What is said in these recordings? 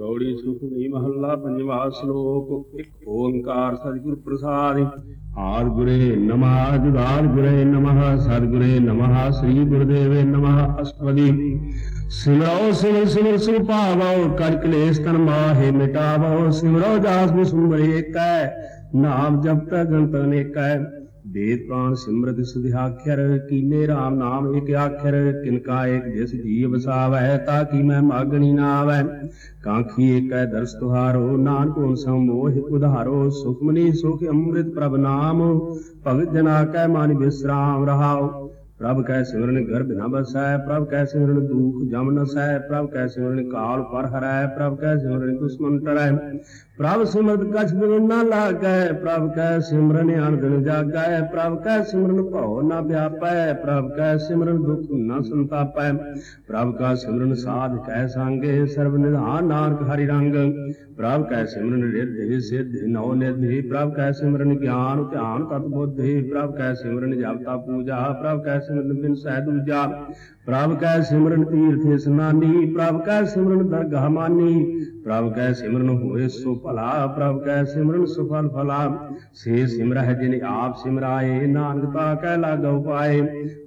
ਗੌੜੀ ਸੁਖਨੀ ਮਹੱਲਾ ਪੰਜਵਾ ਸ਼ਲੋਕ, ਇੱਕ ਓੰਕਾਰ ਸਤਿਗੁਰ ਪ੍ਰਸਾਦਿ। ਆਦ ਗੁਰੇ ਨਮः ਜੁਗਾਦ ਗੁਰੇ ਨਮः ਸਤਿਗੁਰੇ ਨਮः ਸ੍ਰੀ ਗੁਰਦੇਵੇ ਨਮः ਅਸਟਪਦੀ। ਸਿਮਰੋ, ਸਿਮਰ ਸਿਮਰ ਸੁਭਾਵੋ ਕਰ ਕਲੇਸ਼ ਤਨ ਮਾਹੇ, ਮਿਟਾਵੋ। ਸਿਮਰੋ ਜਾਸ ਬਿਸੁਮਰ ਏਕੈ ਨਾਮ ਜਪਤ ਗੰਤ ਅਨੇਕੈ। ਵੇਦ ਪ੍ਰਾਨ ਸਿਮਰਤ ਸੁਧਿ ਆਖਰ ਕੀਨੇ RAM ਨਾਮ ਇਕ ਆਖਰ ਕਿਨਕਾ ਏਕ ਜਿਸ ਜੀ ਵਸਾਵੈ ਤਾਂ ਕੀ ਮੈਂ ਮਾਗਣੀ ਨਾ ਆਵੈ ਕਾਂਖੀ ਏਕੈ ਦਰਸ ਤੁਹਾਰੋ ਨਾਨਕ ਓਮ ਸਮੋਹ ਉਧਾਰੋ ਸੁਖਮਨੀ ਸੁਖ ਅੰਮ੍ਰਿਤ ਪ੍ਰਭ ਨਾਮ ਭਗਤ ਜਨਾ ਕੈ ਮਨ ਵਿਸਰਾਮ ਰਹਾਉ ਪ੍ਰਭ ਕੈ ਸਿਮਰਨ ਗਰਭ ਨ ਬਸੈ ਪ੍ਰਭ ਕੈ ਸਿਮਰਨ ਦੁਖ ਜਮ ਨਸੈ ਪ੍ਰਭ ਕੈ ਸਿਮਰਨ ਕਾਲ ਪਰ ਹਰੈ ਪ੍ਰਭ ਕੈ ਸਿਮਰਨ ਦੁਸ਼ਮਨ ਟਰੈ ਪ੍ਰਭ ਸਿਮਰਤ ਕਛ ਬਿਨ ਨ ਲਾਗੈ ਪ੍ਰਭ ਕੈ ਸਿਮਰਨ ਅਨੰਦਨ ਜਾਗੈ ਪ੍ਰਭ ਕੈ ਸਿਮਰਨ ਭਉ ਨ ਵਿਆਪੈ ਪ੍ਰਭ ਕੈ ਸਿਮਰਨ ਦੁਖ ਨ ਸੰਤਾਪੈ ਪ੍ਰਭ ਕਾ ਸਿਮਰਨ ਸਾਧ ਕੈ ਸੰਗੇ ਸਰਬ ਨਿਧਾਨ ਨਾਨਕ ਹਰਿ ਰੰਗ ਪ੍ਰਭ ਕੈ ਸਿਮਰਨ ਰਿੱਧਿ ਸਿੱਧਿ ਨਉ ਨਿਧਿ ਪ੍ਰਭ ਕੈ ਸਿਮਰਨ ਗਿਆਨ ਧਿਆਨ ਤਤ ਬੁੱਧਿ ਪ੍ਰਭ ਕੈ ਸਿਮਰਨ ਜਪਤਾ ਪੂਜਾ ਪ੍ਰਭ ਕੈ ਸਿਮਰਨ ਬਿਨ ਸਹਿ ਦੂਜਾ ਪ੍ਰਭ ਕੈ ਸਿਮਰਨ ਤੀਰਥ ਇਸਨਾਨੀ ਪ੍ਰਭ ਕੈ ਸਿਮਰਨ ਦਰਗਾਹ ਮਾਨੀ। ਪ੍ਰਭ ਕੈ ਸਿਮਰਨ ਹੋਏ ਸੋ ਭਲਾ, ਪ੍ਰਭ ਕੈ ਸਿਮਰਨ ਸੁਫਲ ਫਲਾ ਸੇ ਸਿਮਰਹਿ ਜਿਨ ਆਪ ਸਿਮਰਾਏ, ਨਾਨਕ ਤਾ ਕੈ ਲਾਗਉ ਪਾਏ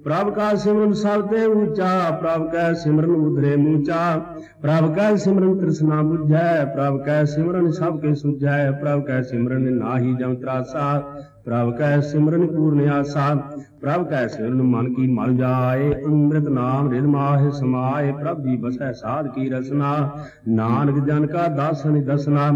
ਪ੍ਰਭ ਕਾ ਸਿਮਰਨ ਸਭ ਤੇ ਉੱਚਾ, ਪ੍ਰਭ ਕੈ ਸਿਮਰਨ ਉਧਰੇ ਮੂਚਾ। ਪ੍ਰਭ ਕੈ ਸਿਮਰਨ ਤ੍ਰਿਸ਼ਨਾ 부ਝੈ ਪ੍ਰਭ ਕੈ ਸਿਮਰਨ ਸਭ ਕੇ ਸੁਝੈ। ਪ੍ਰਭ ਕੈ ਸਿਮਰਨ ਨਾਹੀ ਜਮ ਤਰਾਸਾ। ਪ੍ਰਭ ਕੈ ਸਿਮਰਨ ਪੂਰਨ ਆਸਾ, ਪ੍ਰਭ ਕੈ ਸਿਮਰਨ ਮਨ ਕੀ ਮਲ ਜਾਏ, ਅੰਮ੍ਰਿਤ ਨਾਮ ਰਿਦ ਮਾਹਿ ਸਮਾਏ, ਪ੍ਰਭ ਜੀ ਬਸੈ ਸਾਧ ਕੀ ਰਸਨਾ, ਨਾਨਕ ਜਨ ਕਾ ਦਾਸਨ ਦਸਨਾ,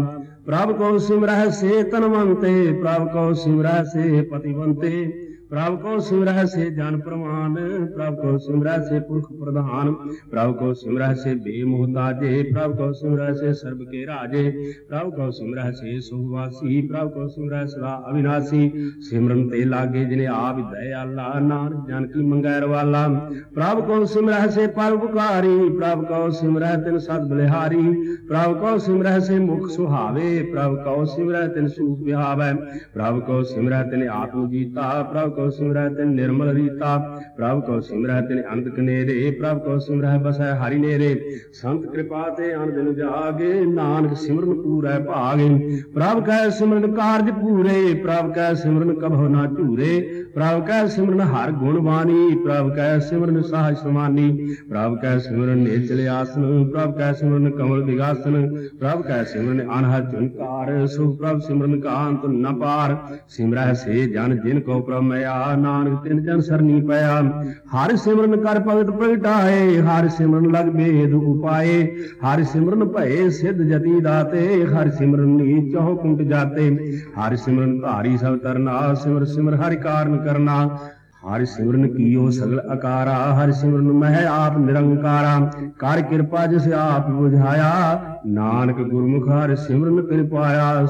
ਪ੍ਰਭ ਕੋ ਸਿਮਰਹਿ ਸੇ ਤਨਵੰਤੇ, ਪ੍ਰਭ ਕੋ ਸਿਮਰਹਿ ਸੇ ਪਤਿਵੰਤੇ ਪ੍ਰਭ ਕੋ ਸਿਮਰਹਿ ਸੇ ਜਨ ਪ੍ਰਮਾਨ ਪ੍ਰਭ ਕੋ ਸਿਮਰਹਿ ਸੇ ਪੁਰਖ ਪ੍ਰਧਾਨ ਪ੍ਰਭ ਕੋ ਸਿਮਰਹਿ ਸੇ ਬੇਮੋਹਤਾਜੇ ਪ੍ਰਭ ਕੋ ਸਿਮਰਹਿ ਸੇ ਸਰਬ ਕੇ ਰਾਜੇ ਪ੍ਰਭ ਕੋ ਸਿਮਰਹਿ ਸੇ ਸੁਖਵਾਸੀ ਪ੍ਰਭ ਕੋ ਸਿਮਰਹਿ ਸਦਾ ਅਵਿਨਾਸੀ ਸਿਮਰਨ ਤੇ ਲਾਗੇ ਜਿਨੇ ਆਪ ਦਇਆਲਾ ਨਾਨਕ ਜਨ ਕੀ ਮੰਗੈ ਰਵਾਲਾ ਪ੍ਰਭ ਕੋ ਸਿਮਰਹਿ ਸੇ ਪਰਉਪਕਾਰੀ ਪ੍ਰਭ ਕੋ ਸਿਮਰਹਿ ਤਿਨ ਸਦ ਬਲਿਹਾਰੀ ਪ੍ਰਭ ਕੋ ਸਿਮਰਹਿ ਸੇ ਮੁਖ ਸੁਹਾਵੇ ਪ੍ਰਭ ਕੋ ਸਿਮਰਹਿ ਤਿਨ ਸੂਖ ਵਿਹਾਵੈ ਪ੍ਰਭ ਕੋ ਸਿਮਰਹਿ ਤਿਨ ਆਤਮ ਜੀਤਾ ਪ੍ਰਭ ਕੋ ਸਿਮਰਹਿ ਤਿਨ ਨਿਰਮਲ ਰੀਤਾ, ਪ੍ਰਭ ਕੋ ਸਿਮਰਹਿ ਤਿਨ ਅੰਤ ਕਨੇਰੇ, ਪ੍ਰਭ ਕੋ ਸਿਮਰੈ ਬਸੈ ਹਰਿ ਨੇਰੇ। ਸੰਤ ਕਿਰਪਾ ਤੇ ਅਨ ਦਿਨ ਜਾਗੇ, ਨਾਨਕ ਸਿਮਰਨ ਪੂਰੈ ਭਾਗੇ। ਪ੍ਰਭ ਕੈ ਸਿਮਰਨ ਕਾਰਜ ਪੂਰੇ, ਪ੍ਰਭ ਕੈ ਸਿਮਰਨ ਕਭੋ ਨਾ ਝੂਰੇ। ਪ੍ਰਭ ਕੈ ਸਿਮਰਨ ਹਰ ਗੁਣ ਬਾਣੀ, ਪ੍ਰਭ ਕੈ ਸਿਮਰਨ ਸਾਹ ਸਮਾਨੀ। ਪ੍ਰਭ ਕੈ ਸਿਮਰਨ ਨੇਚਲ ਆਸਨ, ਪ੍ਰਭ ਕੈ ਸਿਮਰਨ ਕਮਲ ਵਿਗਾਸਨ। ਪ੍ਰਭ ਕੈ ਸਿਮਰਨ ਅਨਹਦ ਝੰਕਾਰ ਸੁਖ ਪ੍ਰਭ ਸਿਮਰਨ ਕਾਂਤ ਨ ਪਾਰ। ਸਿਮਰਹਿ ਸੇ ਜਨ ਜਿਨ ਕੋ ਪ੍ਰਮਿਆ ਨਾਨਕ ਤਿਨ ਜਨ ਸਰਨੀ ਪਿਆ। ਹਰ ਸਿਮਰਨ ਕਰ ਭਗਤ ਪ੍ਰਗਟਾਏ ਹਰ ਸਿਮਰਨ ਲਗ ਬੇਦ ਉਪਾਏ। ਹਰ ਸਿਮਰਨ ਭਏ ਸਿੱਧ ਜਤੀ ਦਾਤੇ, ਹਰ ਸਿਮਰਨ ਨੀਚ ਚਹੁ ਕੁੰਟ ਜਾਤੇ। ਹਰ ਸਿਮਰਨ ਧਾਰੀ ਸਭ ਤਰਨਾ, ਸਿਮਰ ਸਿਮਰ ਹਰਿ ਕਾਰਨ ਕਰਨਾ। ਹਰਿ ਸਿਮਰਨ ਕੀਓ ਸਗਲ ਅਕਾਰਾ, ਹਰਿ ਸਿਮਰਨ ਮਹਿ ਆਪ ਨਿਰੰਕਾਰਾ। ਕਰ ਕਿਰਪਾ ਜਿਸ ਆਪ ਬੁਝਾਇਆ, ਨਾਨਕ ਗੁਰਮੁਖ ਹਰਿ ਸਿਮਰਨ ਕਿਰਪਾਇਆ